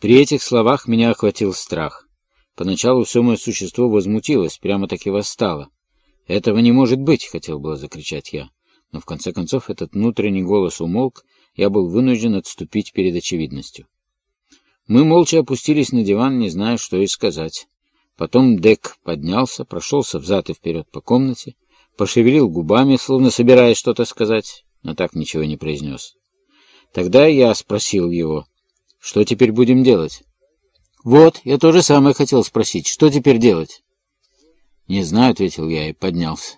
При этих словах меня охватил страх. Поначалу все мое существо возмутилось, прямо-таки восстало. «Этого не может быть!» — хотел было закричать я. Но в конце концов этот внутренний голос умолк, я был вынужден отступить перед очевидностью. Мы молча опустились на диван, не зная, что и сказать. Потом Дек поднялся, прошелся взад и вперед по комнате, пошевелил губами, словно собираясь что-то сказать, но так ничего не произнес. Тогда я спросил его, что теперь будем делать? Вот, я то же самое хотел спросить, что теперь делать? Не знаю, ответил я и поднялся.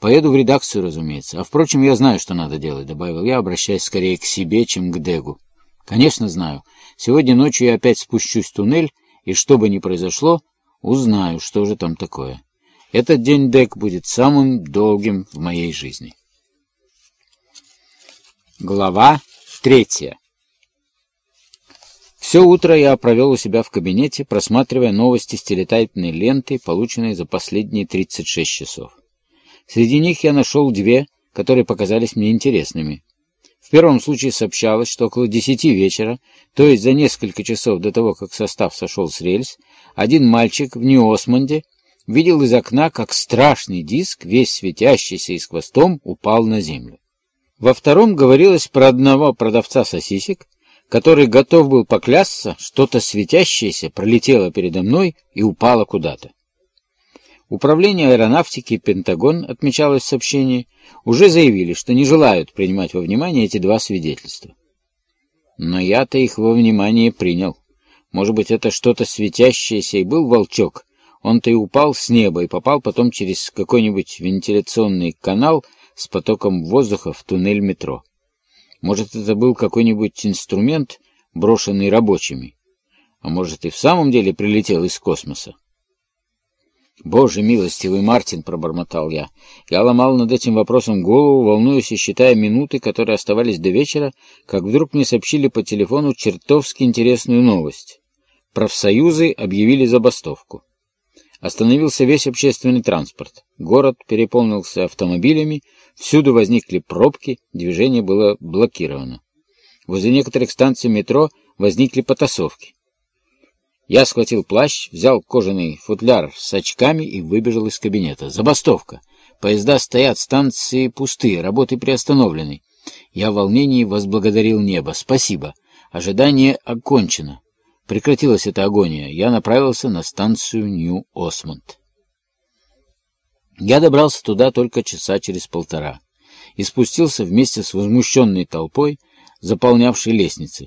Поеду в редакцию, разумеется. А впрочем, я знаю, что надо делать, добавил я, обращаясь скорее к себе, чем к Дегу. Конечно, знаю. Сегодня ночью я опять спущусь в туннель, и что бы ни произошло, узнаю, что же там такое. Этот день Дег будет самым долгим в моей жизни. Глава третья Все утро я провел у себя в кабинете, просматривая новости с телетайпной ленты, полученные за последние 36 часов. Среди них я нашел две, которые показались мне интересными. В первом случае сообщалось, что около десяти вечера, то есть за несколько часов до того, как состав сошел с рельс, один мальчик в Нью-Осмонде видел из окна, как страшный диск, весь светящийся и с хвостом, упал на землю. Во втором говорилось про одного продавца сосисек, который готов был поклясться, что-то светящееся пролетело передо мной и упало куда-то. Управление аэронавтики и Пентагон, отмечалось в сообщении, уже заявили, что не желают принимать во внимание эти два свидетельства. Но я-то их во внимание принял. Может быть, это что-то светящееся и был волчок. Он-то и упал с неба и попал потом через какой-нибудь вентиляционный канал с потоком воздуха в туннель метро. Может, это был какой-нибудь инструмент, брошенный рабочими. А может, и в самом деле прилетел из космоса. «Боже милостивый, Мартин!» — пробормотал я. Я ломал над этим вопросом голову, волнуясь и считая минуты, которые оставались до вечера, как вдруг мне сообщили по телефону чертовски интересную новость. Профсоюзы объявили забастовку. Остановился весь общественный транспорт. Город переполнился автомобилями, всюду возникли пробки, движение было блокировано. Возле некоторых станций метро возникли потасовки. Я схватил плащ, взял кожаный футляр с очками и выбежал из кабинета. Забастовка. Поезда стоят, станции пустые, работы приостановлены. Я в волнении возблагодарил небо. Спасибо. Ожидание окончено. Прекратилась эта агония. Я направился на станцию Нью-Осмонд. Я добрался туда только часа через полтора и спустился вместе с возмущенной толпой, заполнявшей лестницы.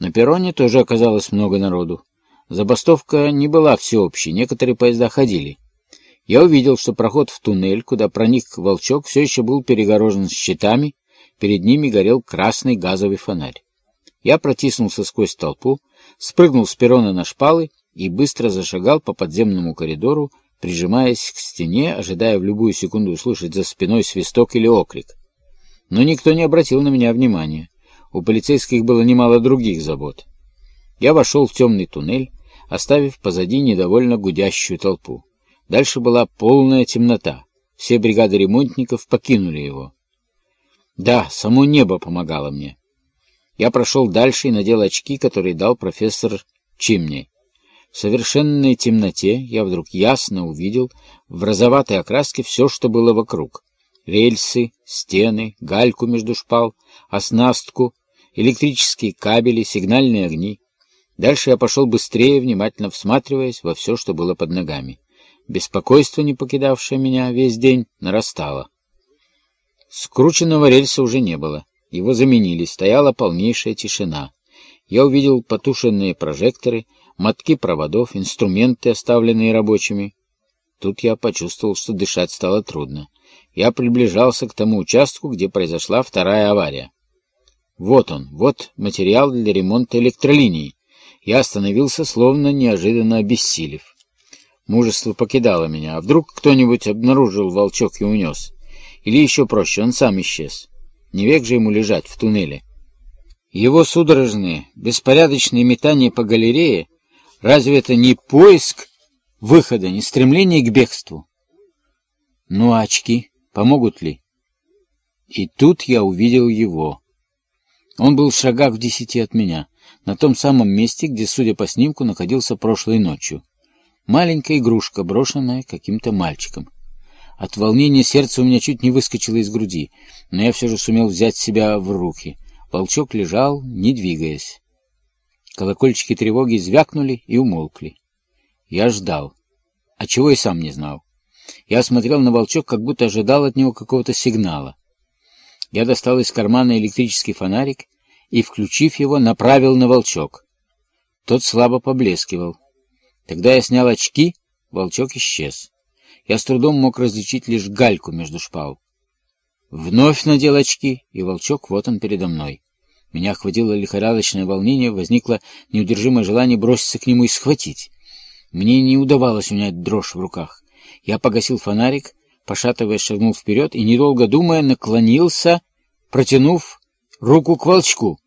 На перроне тоже оказалось много народу. Забастовка не была всеобщей, некоторые поезда ходили. Я увидел, что проход в туннель, куда проник волчок, все еще был перегорожен щитами, перед ними горел красный газовый фонарь. Я протиснулся сквозь толпу, спрыгнул с перрона на шпалы и быстро зашагал по подземному коридору, прижимаясь к стене, ожидая в любую секунду услышать за спиной свисток или окрик. Но никто не обратил на меня внимания. У полицейских было немало других забот. Я вошел в темный туннель, оставив позади недовольно гудящую толпу. Дальше была полная темнота. Все бригады ремонтников покинули его. Да, само небо помогало мне. Я прошел дальше и надел очки, которые дал профессор Чимни. В совершенной темноте я вдруг ясно увидел в розоватой окраске все, что было вокруг. Рельсы, стены, гальку между шпал, оснастку, электрические кабели, сигнальные огни. Дальше я пошел быстрее, внимательно всматриваясь во все, что было под ногами. Беспокойство, не покидавшее меня весь день, нарастало. Скрученного рельса уже не было. Его заменили, стояла полнейшая тишина. Я увидел потушенные прожекторы, мотки проводов, инструменты, оставленные рабочими. Тут я почувствовал, что дышать стало трудно. Я приближался к тому участку, где произошла вторая авария. Вот он, вот материал для ремонта электролинии. Я остановился, словно неожиданно обессилев. Мужество покидало меня. А вдруг кто-нибудь обнаружил волчок и унес? Или еще проще, он сам исчез. Не век же ему лежать в туннеле. Его судорожные, беспорядочные метания по галерее, разве это не поиск выхода, не стремление к бегству? Ну а очки помогут ли? И тут я увидел его. Он был в шагах в десяти от меня. на том самом месте, где, судя по снимку, находился прошлой ночью. Маленькая игрушка, брошенная каким-то мальчиком. От волнения сердце у меня чуть не выскочило из груди, но я все же сумел взять себя в руки. Волчок лежал, не двигаясь. Колокольчики тревоги звякнули и умолкли. Я ждал, а чего и сам не знал. Я смотрел на волчок, как будто ожидал от него какого-то сигнала. Я достал из кармана электрический фонарик и, включив его, направил на волчок. Тот слабо поблескивал. Тогда я снял очки, волчок исчез. Я с трудом мог различить лишь гальку между шпал. Вновь надел очки, и волчок вот он передо мной. Меня охватило лихорадочное волнение, возникло неудержимое желание броситься к нему и схватить. Мне не удавалось унять дрожь в руках. Я погасил фонарик, пошатываясь, шагнул вперед и, недолго думая, наклонился, протянув руку к волчку.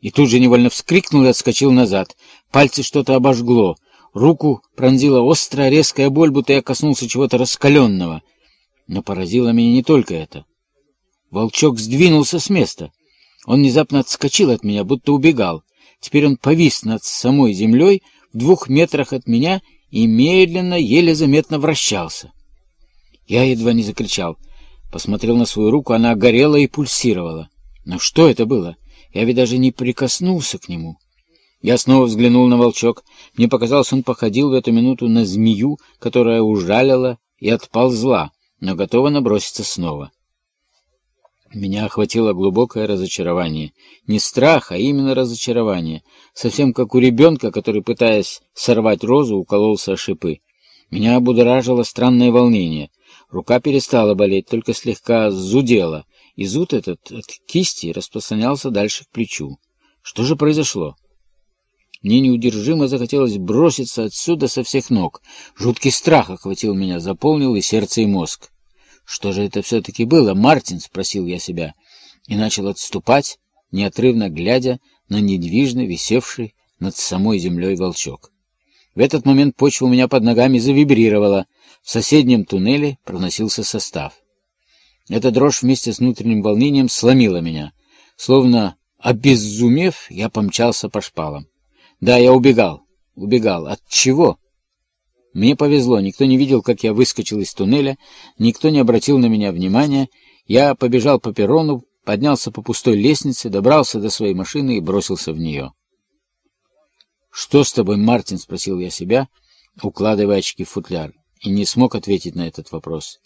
И тут же невольно вскрикнул и отскочил назад. Пальцы что-то обожгло. Руку пронзила острая, резкая боль, будто я коснулся чего-то раскаленного. Но поразило меня не только это. Волчок сдвинулся с места. Он внезапно отскочил от меня, будто убегал. Теперь он повис над самой землей в двух метрах от меня и медленно, еле заметно вращался. Я едва не закричал. Посмотрел на свою руку, она горела и пульсировала. Но что это было? Я ведь даже не прикоснулся к нему. Я снова взглянул на волчок. Мне показалось, он походил в эту минуту на змею, которая ужалила и отползла, но готова наброситься снова. Меня охватило глубокое разочарование. Не страх, а именно разочарование. Совсем как у ребенка, который, пытаясь сорвать розу, укололся о шипы. Меня обудоражило странное волнение. Рука перестала болеть, только слегка зудела, и зуд этот от кисти распространялся дальше к плечу. Что же произошло? Мне неудержимо захотелось броситься отсюда со всех ног. Жуткий страх охватил меня, заполнил и сердце, и мозг. «Что же это все-таки было, Мартин?» — спросил я себя, и начал отступать, неотрывно глядя на недвижно висевший над самой землей волчок. В этот момент почва у меня под ногами завибрировала. В соседнем туннеле проносился состав. Эта дрожь вместе с внутренним волнением сломила меня. Словно обезумев, я помчался по шпалам. Да, я убегал. Убегал. От чего? Мне повезло. Никто не видел, как я выскочил из туннеля. Никто не обратил на меня внимания. Я побежал по перрону, поднялся по пустой лестнице, добрался до своей машины и бросился в нее. «Что с тобой, Мартин?» — спросил я себя, укладывая очки в футляр, и не смог ответить на этот вопрос.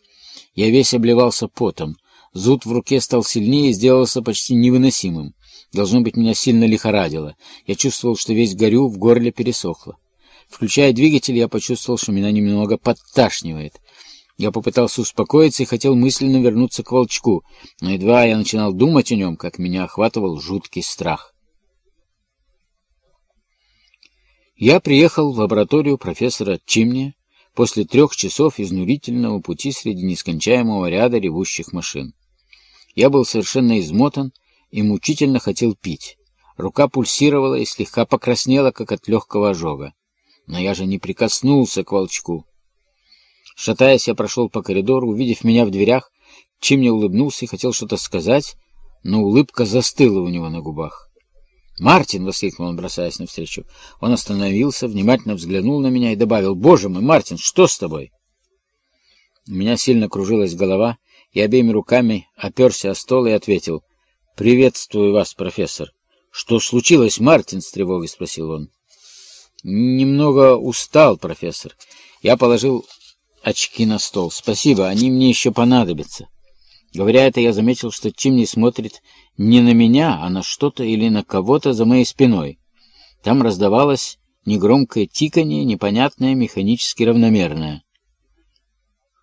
Я весь обливался потом. Зуд в руке стал сильнее и сделался почти невыносимым. Должно быть, меня сильно лихорадило. Я чувствовал, что весь горю, в горле пересохло. Включая двигатель, я почувствовал, что меня немного подташнивает. Я попытался успокоиться и хотел мысленно вернуться к волчку, но едва я начинал думать о нем, как меня охватывал жуткий страх. Я приехал в лабораторию профессора Чимни после трех часов изнурительного пути среди нескончаемого ряда ревущих машин. Я был совершенно измотан и мучительно хотел пить. Рука пульсировала и слегка покраснела, как от легкого ожога. Но я же не прикоснулся к волчку. Шатаясь, я прошел по коридору, увидев меня в дверях, Чимни улыбнулся и хотел что-то сказать, но улыбка застыла у него на губах. «Мартин!» — воскликнул он, бросаясь навстречу. Он остановился, внимательно взглянул на меня и добавил, «Боже мой, Мартин, что с тобой?» У меня сильно кружилась голова, и обеими руками оперся о стол и ответил, «Приветствую вас, профессор». «Что случилось, Мартин?» — с тревогой спросил он. «Немного устал, профессор. Я положил очки на стол. Спасибо, они мне еще понадобятся». Говоря это, я заметил, что Чимни смотрит не на меня, а на что-то или на кого-то за моей спиной. Там раздавалось негромкое тиканье, непонятное, механически равномерное.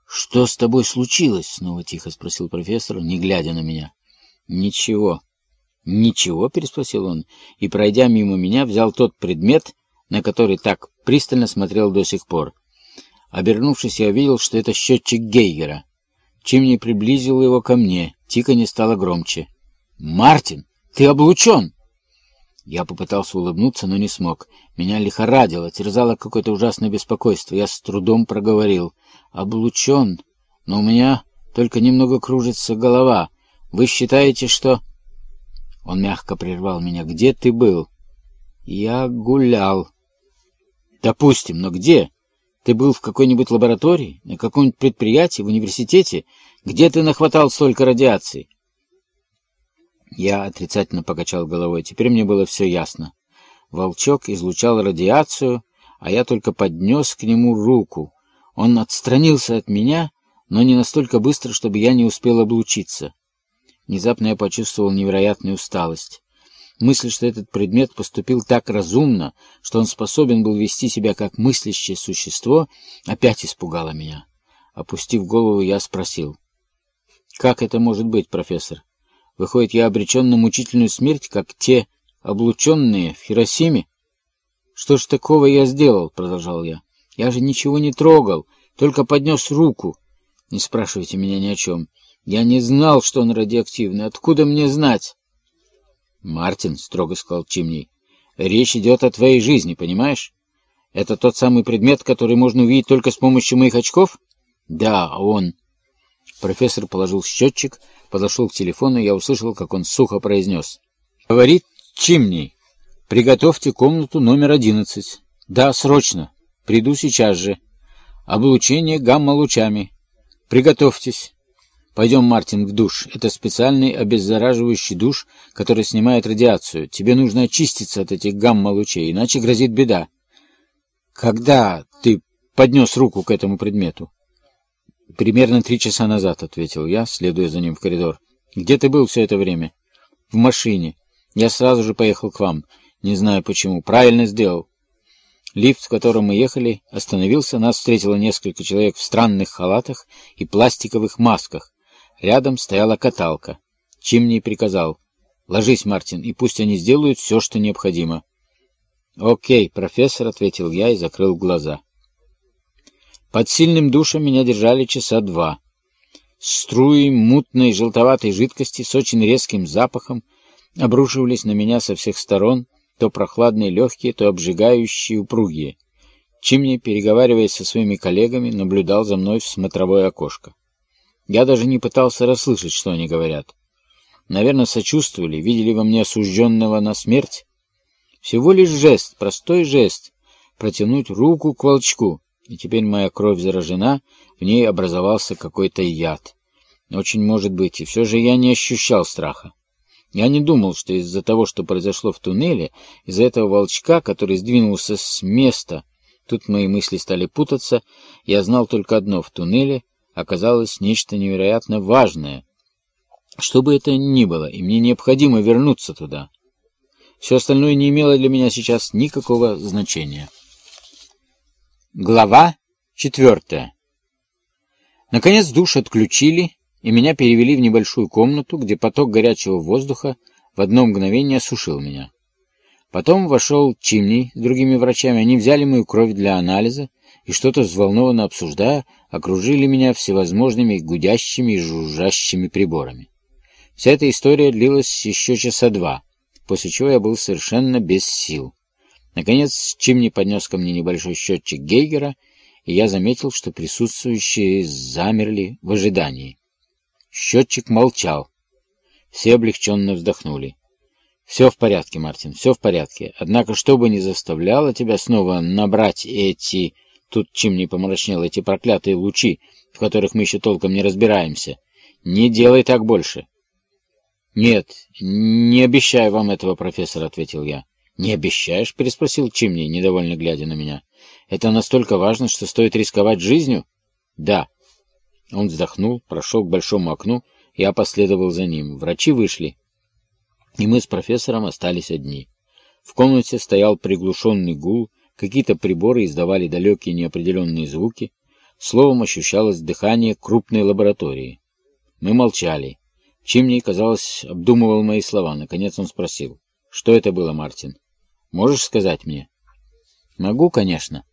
«Что с тобой случилось?» — снова тихо спросил профессор, не глядя на меня. «Ничего». «Ничего?» — переспросил он, и, пройдя мимо меня, взял тот предмет, на который так пристально смотрел до сих пор. Обернувшись, я увидел, что это счетчик Гейгера. Чимни приблизил его ко мне, тиканье стало громче. «Мартин, ты облучен!» Я попытался улыбнуться, но не смог. Меня лихорадило, терзало какое-то ужасное беспокойство. Я с трудом проговорил. «Облучен, но у меня только немного кружится голова. Вы считаете, что...» Он мягко прервал меня. «Где ты был?» Я гулял. Допустим, но где? Ты был в какой-нибудь лаборатории, на каком-нибудь предприятии, в университете? Где ты нахватал столько радиации? Я отрицательно покачал головой. Теперь мне было все ясно. Волчок излучал радиацию, а я только поднес к нему руку. Он отстранился от меня, но не настолько быстро, чтобы я не успел облучиться. Внезапно я почувствовал невероятную усталость. Мысль, что этот предмет поступил так разумно, что он способен был вести себя как мыслящее существо, опять испугала меня. Опустив голову, я спросил. «Как это может быть, профессор? Выходит, я обречен на мучительную смерть, как те облученные в Хиросиме?» «Что ж такого я сделал?» — продолжал я. «Я же ничего не трогал, только поднес руку. Не спрашивайте меня ни о чем. Я не знал, что он радиоактивный. Откуда мне знать?» «Мартин», — строго сказал Чимний, — «речь идет о твоей жизни, понимаешь? Это тот самый предмет, который можно увидеть только с помощью моих очков?» «Да, он». Профессор положил счетчик, подошел к телефону, и я услышал, как он сухо произнес. «Говорит Чимний, приготовьте комнату номер одиннадцать. Да, срочно. Приду сейчас же. Облучение гамма-лучами. Приготовьтесь». «Пойдем, Мартин, в душ. Это специальный обеззараживающий душ, который снимает радиацию. Тебе нужно очиститься от этих гамма-лучей, иначе грозит беда». «Когда ты поднес руку к этому предмету?» «Примерно три часа назад», — ответил я, следуя за ним в коридор. «Где ты был все это время?» «В машине. Я сразу же поехал к вам. Не знаю почему. Правильно сделал». Лифт, в котором мы ехали, остановился. Нас встретило несколько человек в странных халатах и пластиковых масках. Рядом стояла каталка. Чимний приказал. «Ложись, Мартин, и пусть они сделают все, что необходимо». «Окей, профессор», — ответил я и закрыл глаза. Под сильным душем меня держали часа два. Струи мутной желтоватой жидкости с очень резким запахом обрушивались на меня со всех сторон, то прохладные легкие, то обжигающие упругие. Чимни, переговариваясь со своими коллегами, наблюдал за мной в смотровое окошко. Я даже не пытался расслышать, что они говорят. Наверное, сочувствовали, видели во мне осужденного на смерть. Всего лишь жест, простой жест, протянуть руку к волчку, и теперь моя кровь заражена, в ней образовался какой-то яд. Очень может быть, и все же я не ощущал страха. Я не думал, что из-за того, что произошло в туннеле, из-за этого волчка, который сдвинулся с места, тут мои мысли стали путаться, я знал только одно — в туннеле оказалось нечто невероятно важное. Что бы это ни было, и мне необходимо вернуться туда. Все остальное не имело для меня сейчас никакого значения. Глава четвертая. Наконец душ отключили, и меня перевели в небольшую комнату, где поток горячего воздуха в одно мгновение осушил меня. Потом вошел Чимний с другими врачами, они взяли мою кровь для анализа, и что-то взволнованно обсуждая, окружили меня всевозможными гудящими и жужжащими приборами. Вся эта история длилась еще часа два, после чего я был совершенно без сил. Наконец, Чимни поднес ко мне небольшой счетчик Гейгера, и я заметил, что присутствующие замерли в ожидании. Счетчик молчал. Все облегченно вздохнули. «Все в порядке, Мартин, все в порядке. Однако, что бы ни заставляло тебя снова набрать эти Тут чем не помрачнел эти проклятые лучи, в которых мы еще толком не разбираемся. Не делай так больше. Нет, не обещаю вам этого, профессор, ответил я. Не обещаешь? переспросил Чимни, недовольно глядя на меня. Это настолько важно, что стоит рисковать жизнью? Да. Он вздохнул, прошел к большому окну, я последовал за ним. Врачи вышли, и мы с профессором остались одни. В комнате стоял приглушенный гул, Какие-то приборы издавали далекие неопределенные звуки. Словом, ощущалось дыхание крупной лаборатории. Мы молчали. Чимний, казалось, обдумывал мои слова. Наконец он спросил. «Что это было, Мартин? Можешь сказать мне?» «Могу, конечно.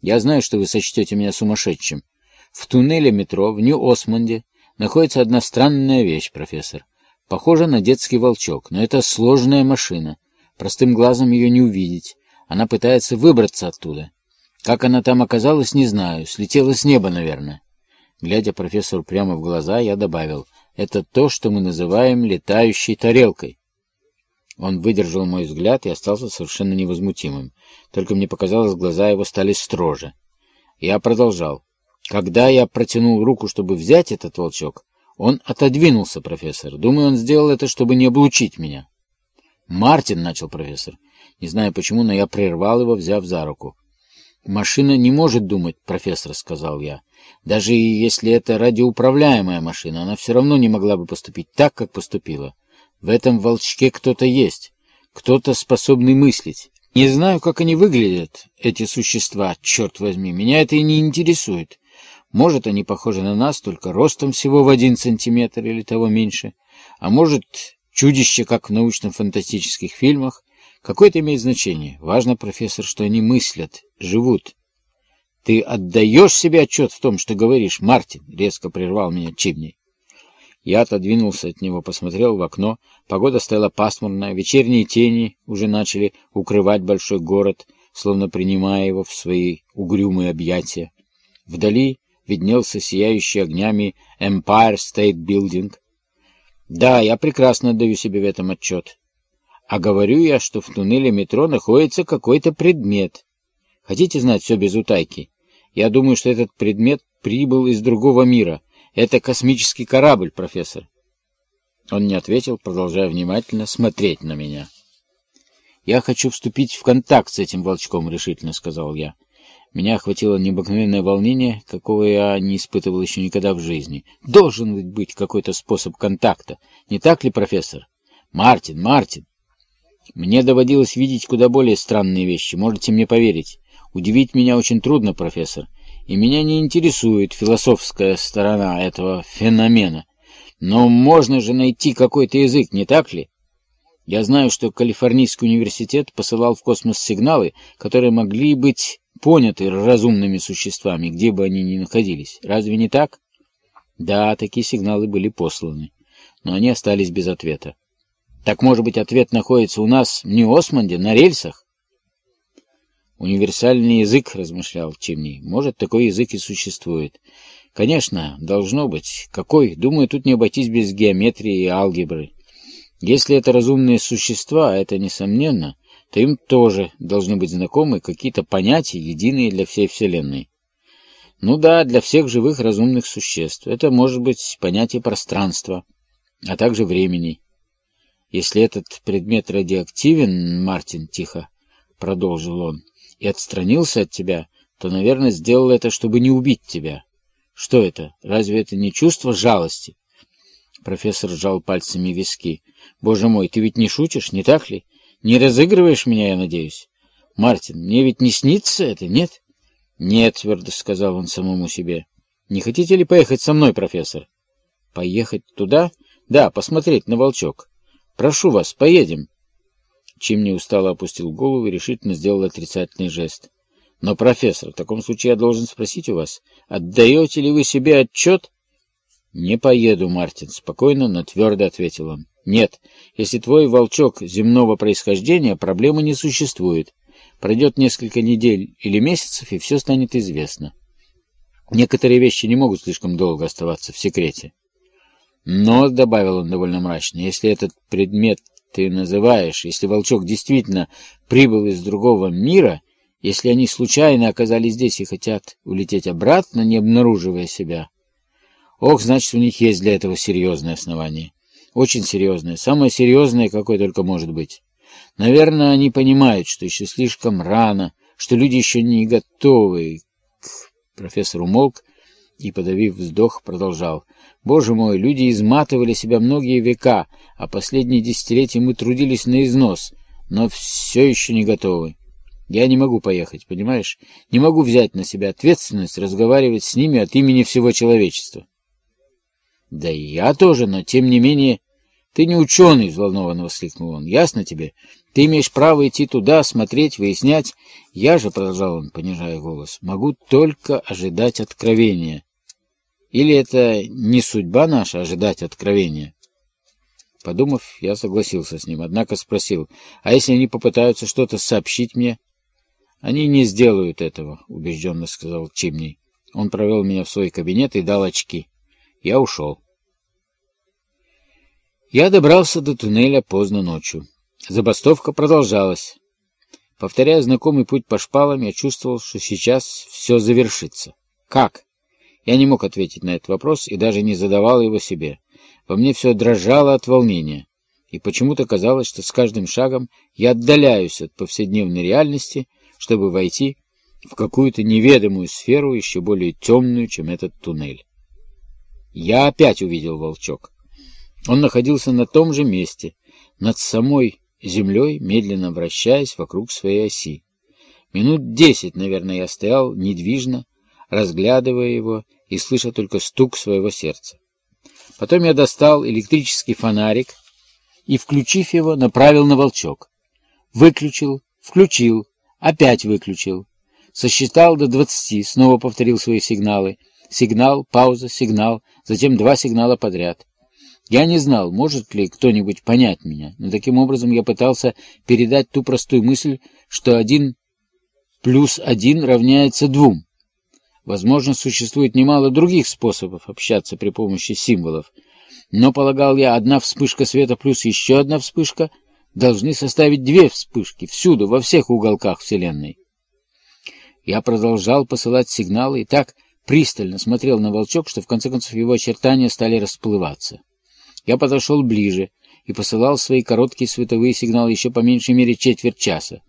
Я знаю, что вы сочтете меня сумасшедшим. В туннеле метро в Нью-Осмонде находится одна странная вещь, профессор. Похожа на детский волчок, но это сложная машина. Простым глазом ее не увидеть. Она пытается выбраться оттуда. Как она там оказалась, не знаю. Слетела с неба, наверное. Глядя профессору прямо в глаза, я добавил, это то, что мы называем летающей тарелкой. Он выдержал мой взгляд и остался совершенно невозмутимым. Только мне показалось, глаза его стали строже. Я продолжал. Когда я протянул руку, чтобы взять этот волчок, он отодвинулся, профессор. Думаю, он сделал это, чтобы не облучить меня. «Мартин», — начал профессор. Не знаю почему, но я прервал его, взяв за руку. «Машина не может думать, профессор», — сказал я. «Даже если это радиоуправляемая машина, она все равно не могла бы поступить так, как поступила. В этом волчке кто-то есть, кто-то способный мыслить. Не знаю, как они выглядят, эти существа, черт возьми, меня это и не интересует. Может, они похожи на нас, только ростом всего в один сантиметр или того меньше. А может, чудище, как в научно-фантастических фильмах. Какое это имеет значение? Важно, профессор, что они мыслят, живут. Ты отдаешь себе отчет в том, что говоришь, Мартин? Резко прервал меня Чибни. Я отодвинулся от него, посмотрел в окно. Погода стояла пасмурная, вечерние тени уже начали укрывать большой город, словно принимая его в свои угрюмые объятия. Вдали виднелся сияющий огнями Empire State Building. Да, я прекрасно отдаю себе в этом отчет. А говорю я, что в туннеле метро находится какой-то предмет. Хотите знать все без утайки? Я думаю, что этот предмет прибыл из другого мира. Это космический корабль, профессор. Он не ответил, продолжая внимательно смотреть на меня. «Я хочу вступить в контакт с этим волчком», — решительно сказал я. Меня охватило необыкновенное волнение, какого я не испытывал еще никогда в жизни. Должен быть какой-то способ контакта. Не так ли, профессор? Мартин, Мартин! Мне доводилось видеть куда более странные вещи, можете мне поверить. Удивить меня очень трудно, профессор. И меня не интересует философская сторона этого феномена. Но можно же найти какой-то язык, не так ли? Я знаю, что Калифорнийский университет посылал в космос сигналы, которые могли быть поняты разумными существами, где бы они ни находились. Разве не так? Да, такие сигналы были посланы, но они остались без ответа. Так, может быть, ответ находится у нас в Нью-Осмонде, на рельсах? Универсальный язык, размышлял Чимни. Может, такой язык и существует. Конечно, должно быть. Какой? Думаю, тут не обойтись без геометрии и алгебры. Если это разумные существа, это несомненно, то им тоже должны быть знакомы какие-то понятия, единые для всей Вселенной. Ну да, для всех живых разумных существ. Это может быть понятие пространства, а также времени. Если этот предмет радиоактивен, Мартин, тихо продолжил он, и отстранился от тебя, то, наверное, сделал это, чтобы не убить тебя. Что это? Разве это не чувство жалости? Профессор сжал пальцами виски. Боже мой, ты ведь не шутишь, не так ли? Не разыгрываешь меня, я надеюсь? Мартин, мне ведь не снится это, нет? Нет, твердо сказал он самому себе. Не хотите ли поехать со мной, профессор? Поехать туда? Да, посмотреть на волчок. Прошу вас, поедем. Чим не устало опустил голову и решительно сделал отрицательный жест. Но, профессор, в таком случае я должен спросить у вас, отдаете ли вы себе отчет? Не поеду, Мартин, спокойно, но твердо ответил он. Нет, если твой волчок земного происхождения, проблемы не существует. Пройдет несколько недель или месяцев, и все станет известно. Некоторые вещи не могут слишком долго оставаться в секрете. Но, — добавил он довольно мрачно, — если этот предмет ты называешь, если волчок действительно прибыл из другого мира, если они случайно оказались здесь и хотят улететь обратно, не обнаруживая себя, ох, значит, у них есть для этого серьезное основание. Очень серьезное. Самое серьезное, какое только может быть. Наверное, они понимают, что еще слишком рано, что люди еще не готовы. Профессор умолк и, подавив вздох, продолжал. Боже мой, люди изматывали себя многие века, а последние десятилетия мы трудились на износ, но все еще не готовы. Я не могу поехать, понимаешь? Не могу взять на себя ответственность разговаривать с ними от имени всего человечества. Да и я тоже, но тем не менее... Ты не ученый, взволнованно воскликнул он. Ясно тебе? Ты имеешь право идти туда, смотреть, выяснять. Я же, продолжал он, понижая голос, могу только ожидать откровения. Или это не судьба наша ожидать откровения? Подумав, я согласился с ним, однако спросил, а если они попытаются что-то сообщить мне? Они не сделают этого, убежденно сказал Чимний. Он провел меня в свой кабинет и дал очки. Я ушел. Я добрался до туннеля поздно ночью. Забастовка продолжалась. Повторяя знакомый путь по шпалам, я чувствовал, что сейчас все завершится. Как? Я не мог ответить на этот вопрос и даже не задавал его себе. Во мне все дрожало от волнения, и почему-то казалось, что с каждым шагом я отдаляюсь от повседневной реальности, чтобы войти в какую-то неведомую сферу, еще более темную, чем этот туннель. Я опять увидел волчок. Он находился на том же месте, над самой землей, медленно вращаясь вокруг своей оси. Минут десять, наверное, я стоял недвижно, разглядывая его и слыша только стук своего сердца. Потом я достал электрический фонарик и, включив его, направил на волчок. Выключил, включил, опять выключил. Сосчитал до двадцати, снова повторил свои сигналы. Сигнал, пауза, сигнал, затем два сигнала подряд. Я не знал, может ли кто-нибудь понять меня, но таким образом я пытался передать ту простую мысль, что один плюс один равняется двум. Возможно, существует немало других способов общаться при помощи символов, но, полагал я, одна вспышка света плюс еще одна вспышка должны составить две вспышки всюду, во всех уголках Вселенной. Я продолжал посылать сигналы и так пристально смотрел на волчок, что в конце концов его очертания стали расплываться. Я подошел ближе и посылал свои короткие световые сигналы еще по меньшей мере четверть часа.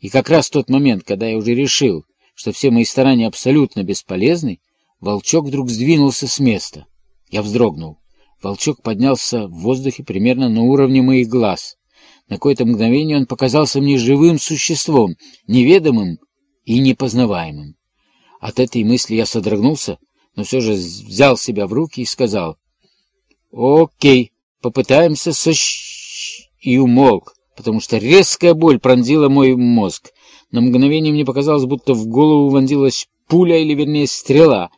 И как раз в тот момент, когда я уже решил, что все мои старания абсолютно бесполезны, волчок вдруг сдвинулся с места. Я вздрогнул. Волчок поднялся в воздухе примерно на уровне моих глаз. На какое-то мгновение он показался мне живым существом, неведомым и непознаваемым. От этой мысли я содрогнулся, но все же взял себя в руки и сказал «Окей, попытаемся сощ...» и умолк, потому что резкая боль пронзила мой мозг. На мгновение мне показалось, будто в голову вонзилась пуля, или вернее стрела.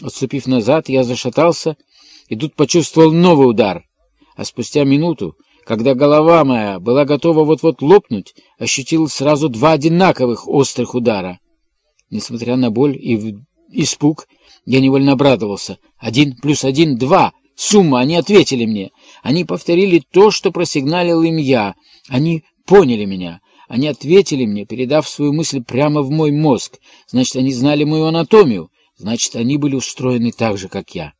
Отступив назад, я зашатался и тут почувствовал новый удар. А спустя минуту, когда голова моя была готова вот-вот лопнуть, ощутил сразу два одинаковых острых удара. Несмотря на боль и испуг, я невольно обрадовался. Один плюс один — два. Сумма, они ответили мне. Они повторили то, что просигналил им я. Они поняли меня. Они ответили мне, передав свою мысль прямо в мой мозг. Значит, они знали мою анатомию. Значит, они были устроены так же, как я.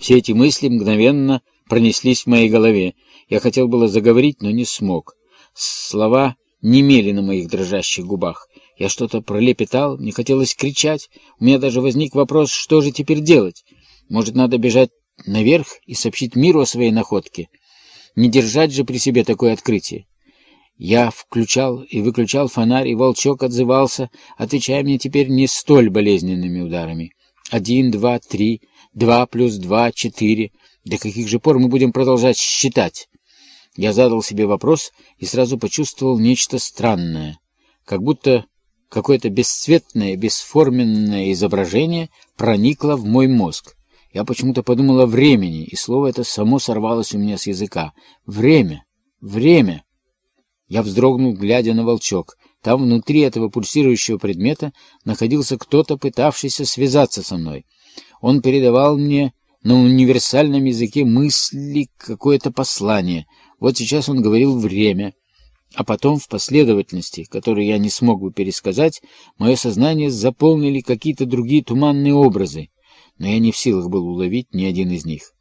Все эти мысли мгновенно пронеслись в моей голове. Я хотел было заговорить, но не смог. Слова немели на моих дрожащих губах. Я что-то пролепетал, мне хотелось кричать. У меня даже возник вопрос, что же теперь делать? Может, надо бежать наверх и сообщить миру о своей находке? Не держать же при себе такое открытие. Я включал и выключал фонарь, и волчок отзывался, отвечая мне теперь не столь болезненными ударами. Один, два, три, два плюс два, четыре. До каких же пор мы будем продолжать считать? Я задал себе вопрос и сразу почувствовал нечто странное. Как будто какое-то бесцветное, бесформенное изображение проникло в мой мозг. Я почему-то подумал о времени, и слово это само сорвалось у меня с языка. Время! Время! Я вздрогнул, глядя на волчок. Там, внутри этого пульсирующего предмета, находился кто-то, пытавшийся связаться со мной. Он передавал мне на универсальном языке мысли какое-то послание. Вот сейчас он говорил «время». А потом, в последовательности, которую я не смог бы пересказать, мое сознание заполнили какие-то другие туманные образы, но я не в силах был уловить ни один из них.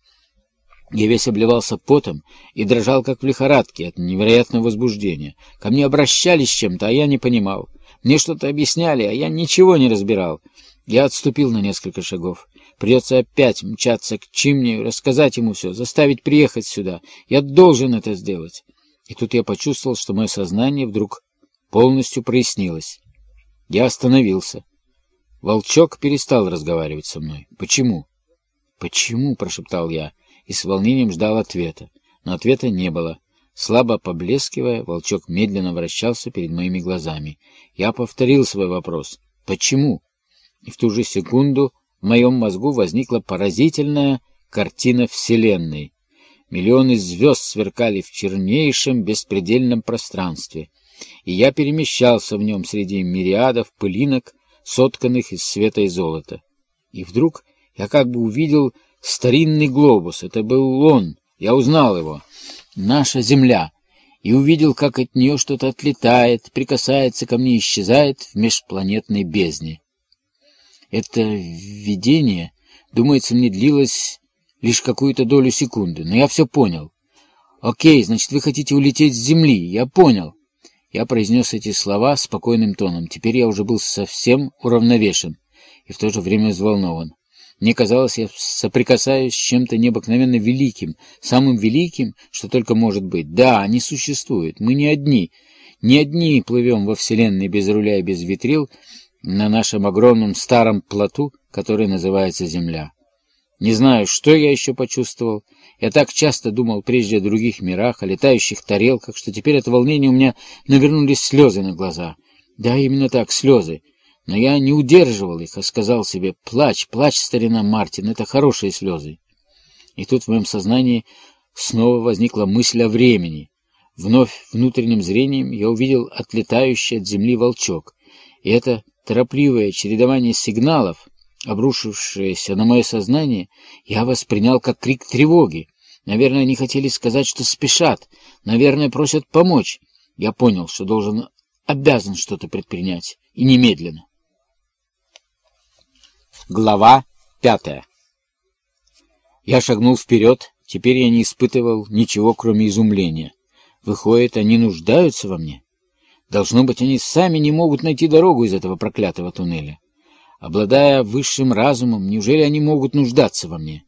Я весь обливался потом и дрожал, как в лихорадке, от невероятного возбуждения. Ко мне обращались чем-то, а я не понимал. Мне что-то объясняли, а я ничего не разбирал. Я отступил на несколько шагов. Придется опять мчаться к Чимнию, рассказать ему все, заставить приехать сюда. Я должен это сделать. И тут я почувствовал, что мое сознание вдруг полностью прояснилось. Я остановился. Волчок перестал разговаривать со мной. «Почему?» «Почему?» — прошептал я и с волнением ждал ответа. Но ответа не было. Слабо поблескивая, волчок медленно вращался перед моими глазами. Я повторил свой вопрос. «Почему?» И в ту же секунду в моем мозгу возникла поразительная картина Вселенной. Миллионы звезд сверкали в чернейшем беспредельном пространстве, и я перемещался в нем среди мириадов пылинок, сотканных из света и золота. И вдруг я как бы увидел Старинный глобус. Это был он. Я узнал его. Наша Земля. и увидел, как от нее что-то отлетает, прикасается ко мне и исчезает в межпланетной бездне. Это видение, думается, мне длилось лишь какую-то долю секунды, но я все понял. «Окей, значит, вы хотите улететь с Земли, я понял». Я произнес эти слова спокойным тоном. Теперь я уже был совсем уравновешен и в то же время взволнован. Мне казалось, я соприкасаюсь с чем-то необыкновенно великим, самым великим, что только может быть. Да, они существуют, мы не одни. Не одни плывем во Вселенной без руля и без ветрил на нашем огромном старом плоту, который называется Земля. Не знаю, что я еще почувствовал. Я так часто думал прежде о других мирах, о летающих тарелках, что теперь от волнения у меня навернулись слезы на глаза. Да, именно так, слезы. Но я не удерживал их, а сказал себе «Плачь, плачь, старина Мартин, это хорошие слезы». И тут в моем сознании снова возникла мысль о времени. Вновь внутренним зрением я увидел отлетающий от земли волчок. И это торопливое чередование сигналов, обрушившееся на мое сознание, я воспринял как крик тревоги. Наверное, они хотели сказать, что спешат. Наверное, просят помочь. Я понял, что должен, обязан что-то предпринять. И немедленно. Глава пятая Я шагнул вперед. Теперь я не испытывал ничего, кроме изумления. Выходит, они нуждаются во мне? Должно быть, они сами не могут найти дорогу из этого проклятого туннеля. Обладая высшим разумом, неужели они могут нуждаться во мне?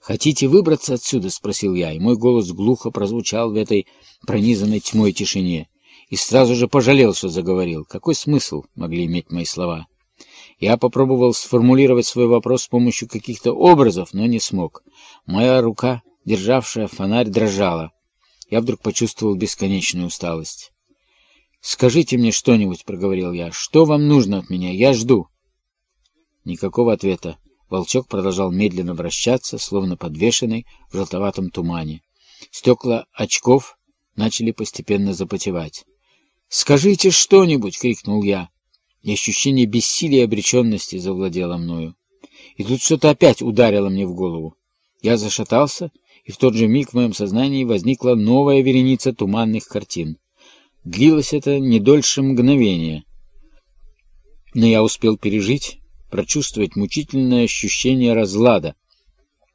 «Хотите выбраться отсюда?» — спросил я, и мой голос глухо прозвучал в этой пронизанной тьмой тишине. И сразу же пожалел, что заговорил. Какой смысл могли иметь мои слова? Я попробовал сформулировать свой вопрос с помощью каких-то образов, но не смог. Моя рука, державшая фонарь, дрожала. Я вдруг почувствовал бесконечную усталость. «Скажите мне что-нибудь», — проговорил я. «Что вам нужно от меня? Я жду». Никакого ответа. Волчок продолжал медленно вращаться, словно подвешенный в желтоватом тумане. Стекла очков начали постепенно запотевать. «Скажите что-нибудь!» — крикнул я и ощущение бессилия и обреченности завладело мною. И тут что-то опять ударило мне в голову. Я зашатался, и в тот же миг в моем сознании возникла новая вереница туманных картин. Длилось это не дольше мгновения. Но я успел пережить, прочувствовать мучительное ощущение разлада,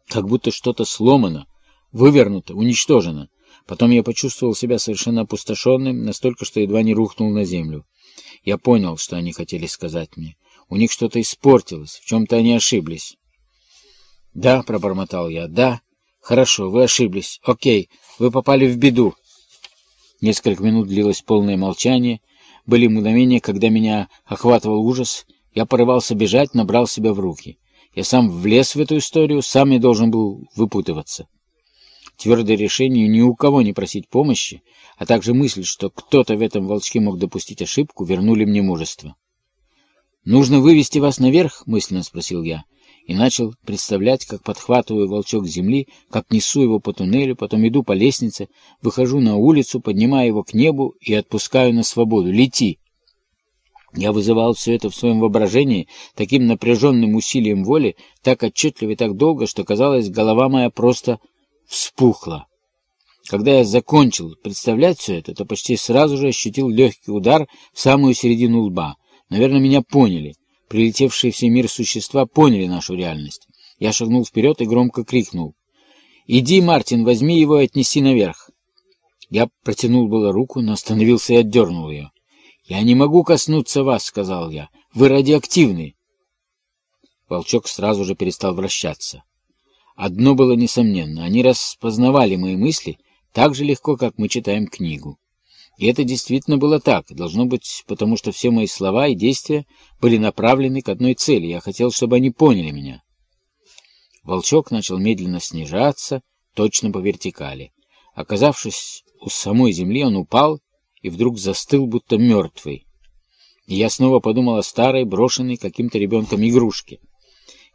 как будто что-то сломано, вывернуто, уничтожено. Потом я почувствовал себя совершенно опустошенным, настолько, что едва не рухнул на землю. Я понял, что они хотели сказать мне. У них что-то испортилось, в чем-то они ошиблись. «Да», — пробормотал я, — «да, хорошо, вы ошиблись. Окей, вы попали в беду». Несколько минут длилось полное молчание. Были мгновения, когда меня охватывал ужас. Я порывался бежать, набрал себя в руки. Я сам влез в эту историю, сам я должен был выпутываться. Твердое решение ни у кого не просить помощи, а также мысль, что кто-то в этом волчке мог допустить ошибку, вернули мне мужество. «Нужно вывести вас наверх?» — мысленно спросил я. И начал представлять, как подхватываю волчок с земли, как несу его по туннелю, потом иду по лестнице, выхожу на улицу, поднимаю его к небу и отпускаю на свободу. «Лети!» Я вызывал все это в своем воображении таким напряженным усилием воли, так отчетливо и так долго, что, казалось, голова моя просто вспухла. Когда я закончил представлять все это, то почти сразу же ощутил легкий удар в самую середину лба. Наверное, меня поняли. Прилетевшие в мир существа поняли нашу реальность. Я шагнул вперед и громко крикнул. «Иди, Мартин, возьми его и отнеси наверх!» Я протянул было руку, но остановился и отдернул ее. «Я не могу коснуться вас», — сказал я. «Вы радиоактивны». Волчок сразу же перестал вращаться. Одно было несомненно, они распознавали мои мысли так же легко, как мы читаем книгу. И это действительно было так, должно быть, потому что все мои слова и действия были направлены к одной цели. Я хотел, чтобы они поняли меня. Волчок начал медленно снижаться, точно по вертикали. Оказавшись у самой земли, он упал и вдруг застыл, будто мертвый. И я снова подумал о старой, брошенной каким-то ребенком игрушке.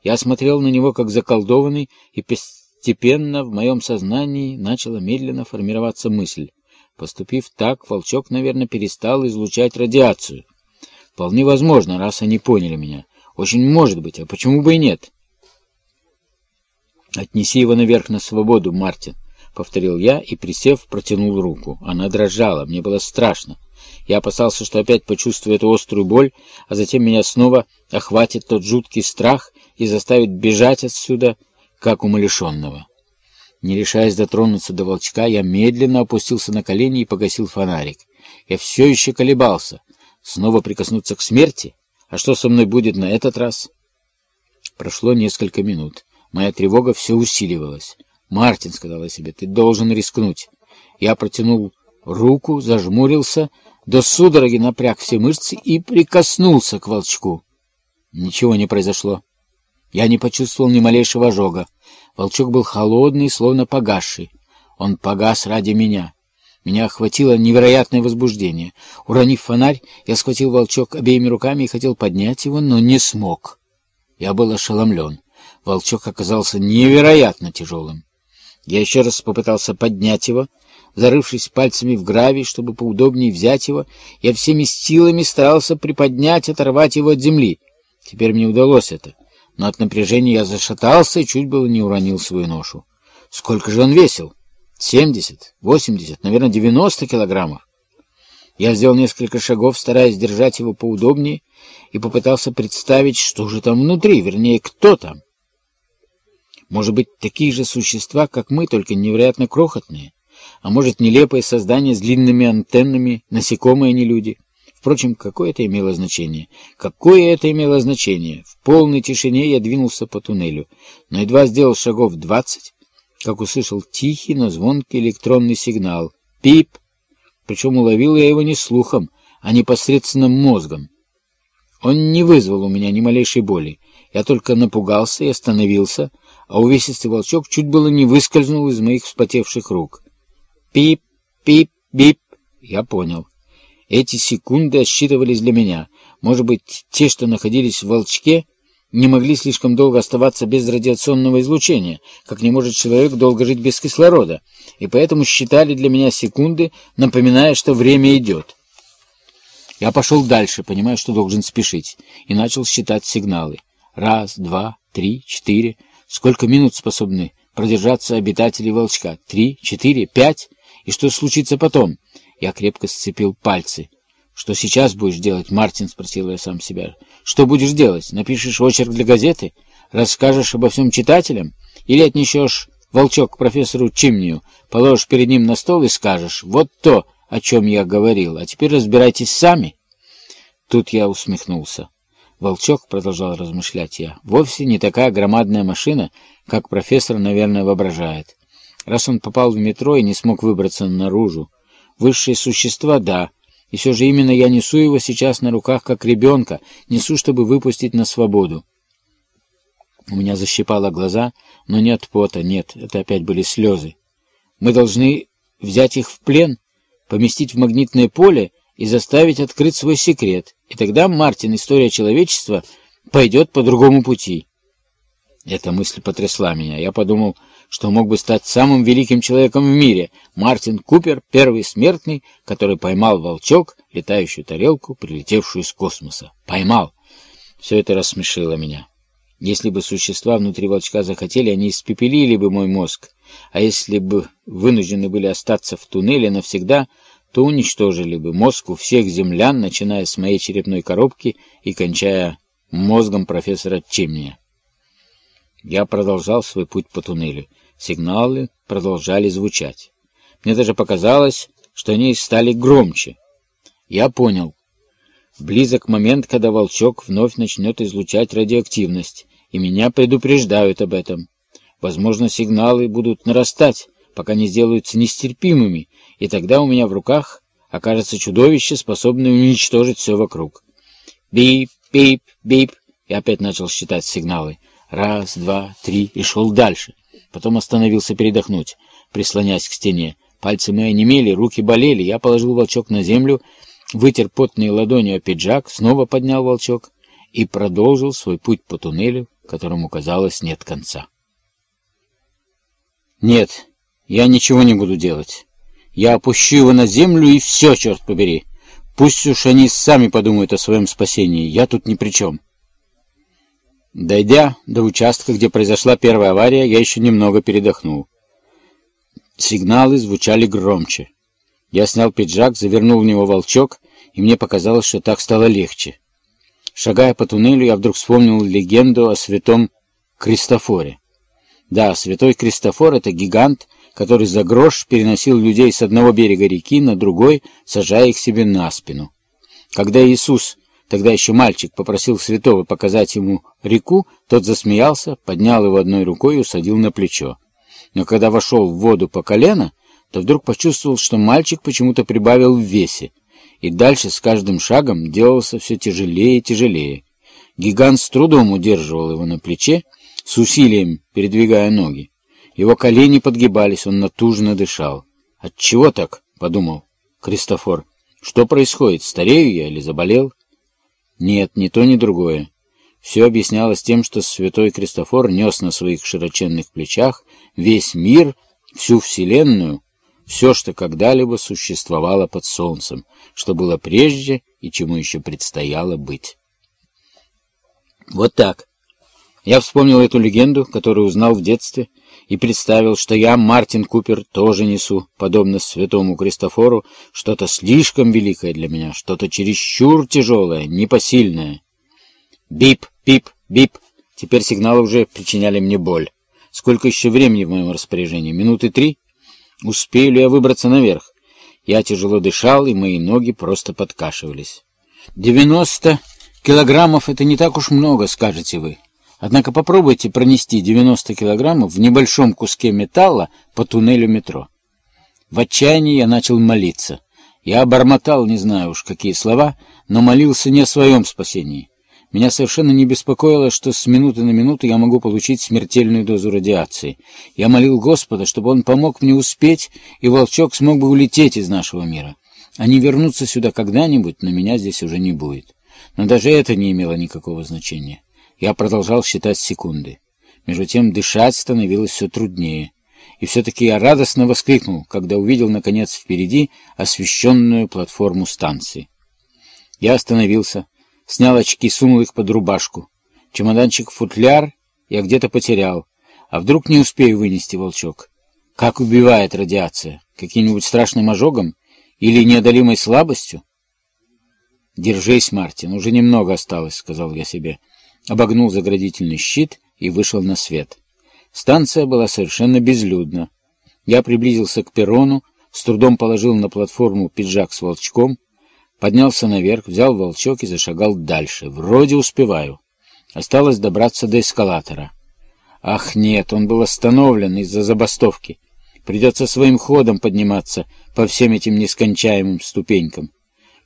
Я смотрел на него как заколдованный, и постепенно в моем сознании начала медленно формироваться мысль. Поступив так, волчок, наверное, перестал излучать радиацию. Вполне возможно, раз они поняли меня. Очень может быть, а почему бы и нет? Отнеси его наверх на свободу, Мартин. — повторил я и, присев, протянул руку. Она дрожала, мне было страшно. Я опасался, что опять почувствую эту острую боль, а затем меня снова охватит тот жуткий страх и заставит бежать отсюда, как умалишенного. Не решаясь дотронуться до волчка, я медленно опустился на колени и погасил фонарик. Я все еще колебался. Снова прикоснуться к смерти? А что со мной будет на этот раз? Прошло несколько минут. Моя тревога все усиливалась. «Мартин», — сказала себе, — «ты должен рискнуть». Я протянул руку, зажмурился, до судороги напряг все мышцы и прикоснулся к волчку. Ничего не произошло. Я не почувствовал ни малейшего ожога. Волчок был холодный, словно погасший. Он погас ради меня. Меня охватило невероятное возбуждение. Уронив фонарь, я схватил волчок обеими руками и хотел поднять его, но не смог. Я был ошеломлен. Волчок оказался невероятно тяжелым. Я еще раз попытался поднять его. Зарывшись пальцами в гравий, чтобы поудобнее взять его, я всеми силами старался приподнять, оторвать его от земли. Теперь мне удалось это, но от напряжения я зашатался и чуть было не уронил свою ношу. Сколько же он весил? Семьдесят, восемьдесят, наверное, девяносто килограммов. Я сделал несколько шагов, стараясь держать его поудобнее, и попытался представить, что же там внутри, вернее, кто там. Может быть, такие же существа, как мы, только невероятно крохотные. А может, нелепые создания с длинными антеннами, насекомые, а не люди. Впрочем, какое это имело значение? Какое это имело значение? В полной тишине я двинулся по туннелю, но едва сделал шагов двадцать, как услышал тихий, но звонкий электронный сигнал. «Пип!» Причем уловил я его не слухом, а непосредственным мозгом. Он не вызвал у меня ни малейшей боли. Я только напугался и остановился, а увесистый волчок чуть было не выскользнул из моих вспотевших рук. Пип, пип, бип. Я понял. Эти секунды отсчитывались для меня. Может быть, те, что находились в волчке, не могли слишком долго оставаться без радиационного излучения, как не может человек долго жить без кислорода, и поэтому считали для меня секунды, напоминая, что время идет. Я пошел дальше, понимая, что должен спешить, и начал считать сигналы. Раз, два, три, четыре... Сколько минут способны продержаться обитатели волчка? Три, четыре, пять? И что случится потом? Я крепко сцепил пальцы. «Что сейчас будешь делать, Мартин?» — спросил я сам себя. «Что будешь делать? Напишешь очерк для газеты? Расскажешь обо всем читателям? Или отнесешь волчок к профессору Чимнию, положишь перед ним на стол и скажешь, вот то, о чем я говорил, а теперь разбирайтесь сами?» Тут я усмехнулся. Волчок, продолжал размышлять я, вовсе не такая громадная машина, как профессор, наверное, воображает. Раз он попал в метро и не смог выбраться наружу. Высшие существа — да, и все же именно я несу его сейчас на руках, как ребенка, несу, чтобы выпустить на свободу. У меня защипало глаза, но не от пота, нет, это опять были слезы. Мы должны взять их в плен, поместить в магнитное поле и заставить открыть свой секрет. И тогда, Мартин, история человечества пойдет по другому пути. Эта мысль потрясла меня. Я подумал, что мог бы стать самым великим человеком в мире. Мартин Купер, первый смертный, который поймал волчок, летающую тарелку, прилетевшую из космоса. Поймал. Все это рассмешило меня. Если бы существа внутри волчка захотели, они испепелили бы мой мозг. А если бы вынуждены были остаться в туннеле навсегда, то уничтожили бы мозг у всех землян, начиная с моей черепной коробки и кончая мозгом профессора Чимния. Я продолжал свой путь по туннелю. Сигналы продолжали звучать. Мне даже показалось, что они стали громче. Я понял. Близок момент, когда волчок вновь начнет излучать радиоактивность, и меня предупреждают об этом. Возможно, сигналы будут нарастать, пока не сделаются нестерпимыми, и тогда у меня в руках окажется чудовище, способное уничтожить все вокруг. Бип, бип, бип. Я опять начал считать сигналы. Раз, два, три, и шел дальше. Потом остановился передохнуть, прислонясь к стене. Пальцы мои немели, руки болели. Я положил волчок на землю, вытер потные ладони о пиджак, снова поднял волчок и продолжил свой путь по туннелю, которому, казалось, нет конца. Нет, я ничего не буду делать. Я опущу его на землю и все, черт побери. Пусть уж они сами подумают о своем спасении. Я тут ни при чем. Дойдя до участка, где произошла первая авария, я еще немного передохнул. Сигналы звучали громче. Я снял пиджак, завернул в него волчок, и мне показалось, что так стало легче. Шагая по туннелю, я вдруг вспомнил легенду о святом Кристофоре. Да, святой Кристофор — это гигант, который за грош переносил людей с одного берега реки на другой, сажая их себе на спину. Когда Иисус, тогда еще мальчик, попросил святого показать ему реку, тот засмеялся, поднял его одной рукой и усадил на плечо. Но когда вошел в воду по колено, то вдруг почувствовал, что мальчик почему-то прибавил в весе, и дальше с каждым шагом делался все тяжелее и тяжелее. Гигант с трудом удерживал его на плече, с усилием передвигая ноги. Его колени подгибались, он натужно дышал. «Отчего так?» — подумал Кристофор. «Что происходит? Старею я или заболел?» Нет, ни то, ни другое. Все объяснялось тем, что святой Кристофор нес на своих широченных плечах весь мир, всю Вселенную, все, что когда-либо существовало под солнцем, что было прежде и чему еще предстояло быть. Вот так. Я вспомнил эту легенду, которую узнал в детстве, и представил, что я, Мартин Купер, тоже несу, подобно святому Кристофору, что-то слишком великое для меня, что-то чересчур тяжелое, непосильное. Бип, бип, бип. Теперь сигналы уже причиняли мне боль. Сколько еще времени в моем распоряжении? Минуты три? Успею ли я выбраться наверх? Я тяжело дышал, и мои ноги просто подкашивались. Девяносто килограммов — это не так уж много, скажете вы. Однако попробуйте пронести 90 килограммов в небольшом куске металла по туннелю метро. В отчаянии я начал молиться. Я обормотал, не знаю уж какие слова, но молился не о своем спасении. Меня совершенно не беспокоило, что с минуты на минуту я могу получить смертельную дозу радиации. Я молил Господа, чтобы Он помог мне успеть, и волчок смог бы улететь из нашего мира. А не вернуться сюда когда-нибудь, на меня здесь уже не будет. Но даже это не имело никакого значения. Я продолжал считать секунды. Между тем дышать становилось все труднее. И все-таки я радостно воскликнул, когда увидел, наконец, впереди освещенную платформу станции. Я остановился, Снял очки, сунул их под рубашку. Чемоданчик-футляр я где-то потерял. А вдруг не успею вынести волчок? Как убивает радиация? Каким-нибудь страшным ожогом? Или неодолимой слабостью? «Держись, Мартин, уже немного осталось», — сказал я себе. Обогнул заградительный щит и вышел на свет. Станция была совершенно безлюдна. Я приблизился к перрону, с трудом положил на платформу пиджак с волчком — Поднялся наверх, взял волчок и зашагал дальше. Вроде успеваю. Осталось добраться до эскалатора. Ах, нет, он был остановлен из-за забастовки. Придется своим ходом подниматься по всем этим нескончаемым ступенькам.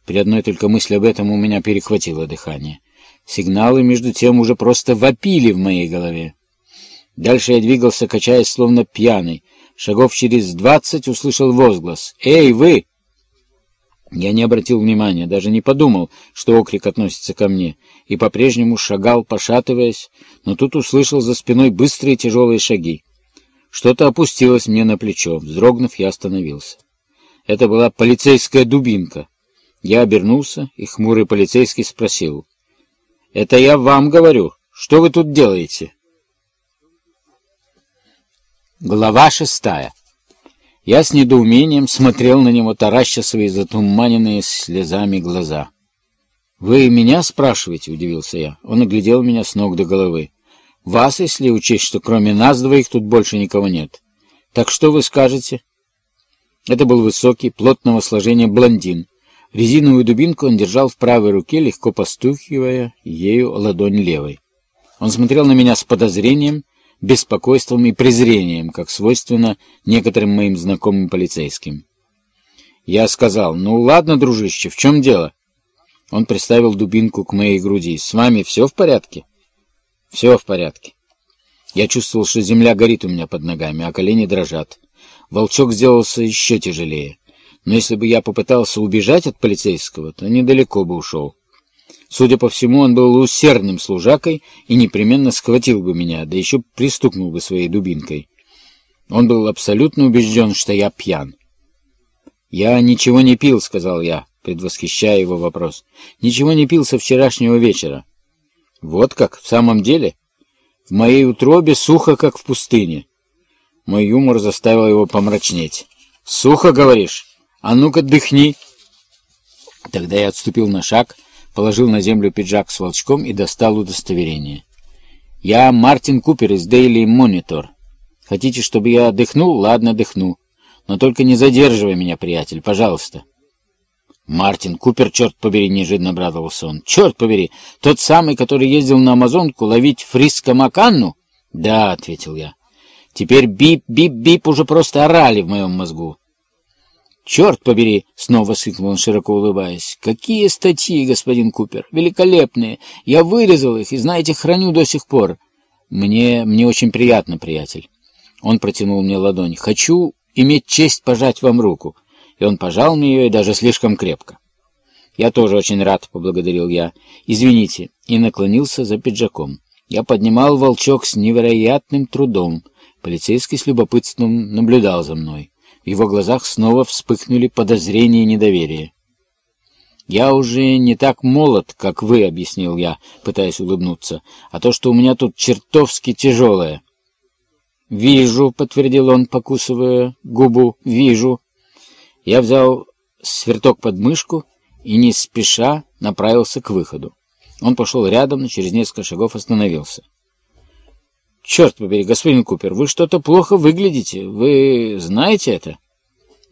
При одной только мысли об этом у меня перехватило дыхание. Сигналы, между тем, уже просто вопили в моей голове. Дальше я двигался, качаясь, словно пьяный. Шагов через двадцать услышал возглас. «Эй, вы!» Я не обратил внимания, даже не подумал, что окрик относится ко мне, и по-прежнему шагал, пошатываясь, но тут услышал за спиной быстрые тяжелые шаги. Что-то опустилось мне на плечо. Вздрогнув, я остановился. Это была полицейская дубинка. Я обернулся, и хмурый полицейский спросил. «Это я вам говорю. Что вы тут делаете?» Глава шестая я с недоумением смотрел на него, тараща свои затуманенные слезами глаза. «Вы меня спрашиваете?» — удивился я. Он оглядел меня с ног до головы. «Вас, если учесть, что кроме нас двоих тут больше никого нет. Так что вы скажете?» Это был высокий, плотного сложения блондин. Резиновую дубинку он держал в правой руке, легко постукивая ею ладонь левой. Он смотрел на меня с подозрением беспокойством и презрением, как свойственно некоторым моим знакомым полицейским. Я сказал, «Ну ладно, дружище, в чем дело?» Он приставил дубинку к моей груди. «С вами все в порядке?» «Все в порядке». Я чувствовал, что земля горит у меня под ногами, а колени дрожат. Волчок сделался еще тяжелее. Но если бы я попытался убежать от полицейского, то недалеко бы ушел. Судя по всему, он был усердным служакой и непременно схватил бы меня, да еще пристукнул бы своей дубинкой. Он был абсолютно убежден, что я пьян. «Я ничего не пил», — сказал я, предвосхищая его вопрос. «Ничего не пил со вчерашнего вечера». «Вот как? В самом деле?» «В моей утробе сухо, как в пустыне». Мой юмор заставил его помрачнеть. «Сухо, говоришь? А ну-ка, дыхни!» Тогда я отступил на шаг, положил на землю пиджак с волчком и достал удостоверение. «Я Мартин Купер из Daily Monitor. Хотите, чтобы я дыхнул? Ладно, дыхну. Но только не задерживай меня, приятель, пожалуйста». «Мартин Купер, черт побери!» — неожиданно обрадовался он. «Черт побери! Тот самый, который ездил на Амазонку ловить Фриско Маканну?» «Да», — ответил я. Теперь бип-бип-бип уже просто орали в моем мозгу. «Черт побери!» — снова рыкнул он, широко улыбаясь. «Какие статьи, господин Купер! Великолепные! Я вырезал их и, знаете, храню до сих пор. Мне, мне очень приятно, приятель». Он протянул мне ладонь. «Хочу иметь честь пожать вам руку». И он пожал мне ее и даже слишком крепко. «Я тоже очень рад», — поблагодарил я. «Извините», и наклонился за пиджаком. Я поднимал волчок с невероятным трудом. Полицейский с любопытством наблюдал за мной. В его глазах снова вспыхнули подозрения и недоверие. «Я уже не так молод, как вы», — объяснил я, пытаясь улыбнуться, «а то, что у меня тут чертовски тяжелое». «Вижу», — подтвердил он, покусывая губу, — «вижу». Я взял сверток под мышку и, не спеша, направился к выходу. Он пошел рядом, но через несколько шагов остановился. «Черт побери, господин Купер, вы что-то плохо выглядите. Вы знаете это?»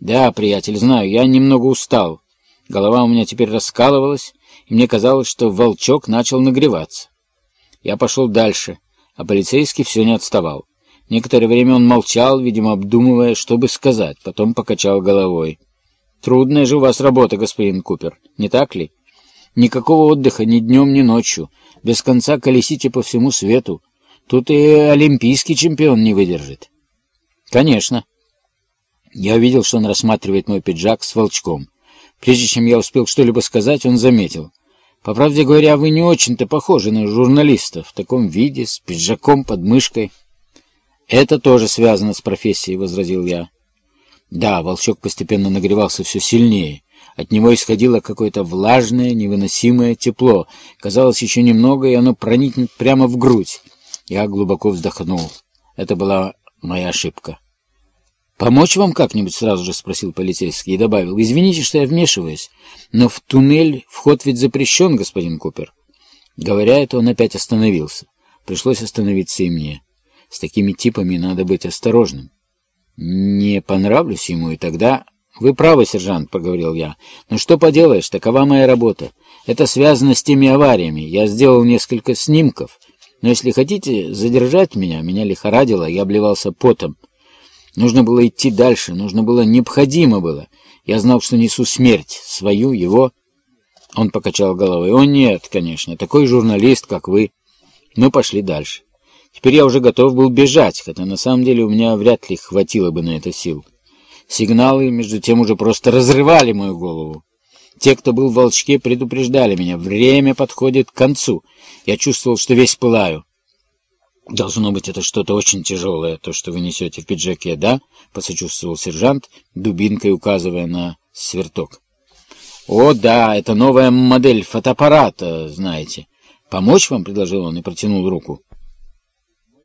«Да, приятель, знаю. Я немного устал. Голова у меня теперь раскалывалась, и мне казалось, что волчок начал нагреваться. Я пошел дальше, а полицейский все не отставал. Некоторое время он молчал, видимо, обдумывая, что бы сказать, потом покачал головой. «Трудная же у вас работа, господин Купер, не так ли? Никакого отдыха ни днем, ни ночью. Без конца колесите по всему свету. Тут и олимпийский чемпион не выдержит. Конечно. Я увидел, что он рассматривает мой пиджак с волчком. Прежде чем я успел что-либо сказать, он заметил. По правде говоря, вы не очень-то похожи на журналиста в таком виде, с пиджаком под мышкой. Это тоже связано с профессией, — возразил я. Да, волчок постепенно нагревался все сильнее. От него исходило какое-то влажное, невыносимое тепло. Казалось, еще немного, и оно проникнет прямо в грудь. Я глубоко вздохнул. Это была моя ошибка. «Помочь вам как-нибудь?» — сразу же спросил полицейский и добавил. «Извините, что я вмешиваюсь, но в туннель вход ведь запрещен, господин Купер». Говоря это, он опять остановился. Пришлось остановиться и мне. С такими типами надо быть осторожным. Не понравлюсь ему, и тогда... «Вы правы, сержант», — проговорил я. «Но что поделаешь, такова моя работа. Это связано с теми авариями. Я сделал несколько снимков». Но если хотите задержать меня, меня лихорадило, я обливался потом. Нужно было идти дальше, нужно было, необходимо было. Я знал, что несу смерть, свою, его. Он покачал головой. О нет, конечно, такой журналист, как вы. Мы пошли дальше. Теперь я уже готов был бежать, хотя на самом деле у меня вряд ли хватило бы на это сил. Сигналы, между тем, уже просто разрывали мою голову. Те, кто был в волчке, предупреждали меня. Время подходит к концу. Я чувствовал, что весь пылаю. «Должно быть, это что-то очень тяжелое, то, что вы несете в пиджаке, да?» — посочувствовал сержант, дубинкой указывая на сверток. «О, да, это новая модель фотоаппарата, знаете. Помочь вам?» — предложил он и протянул руку.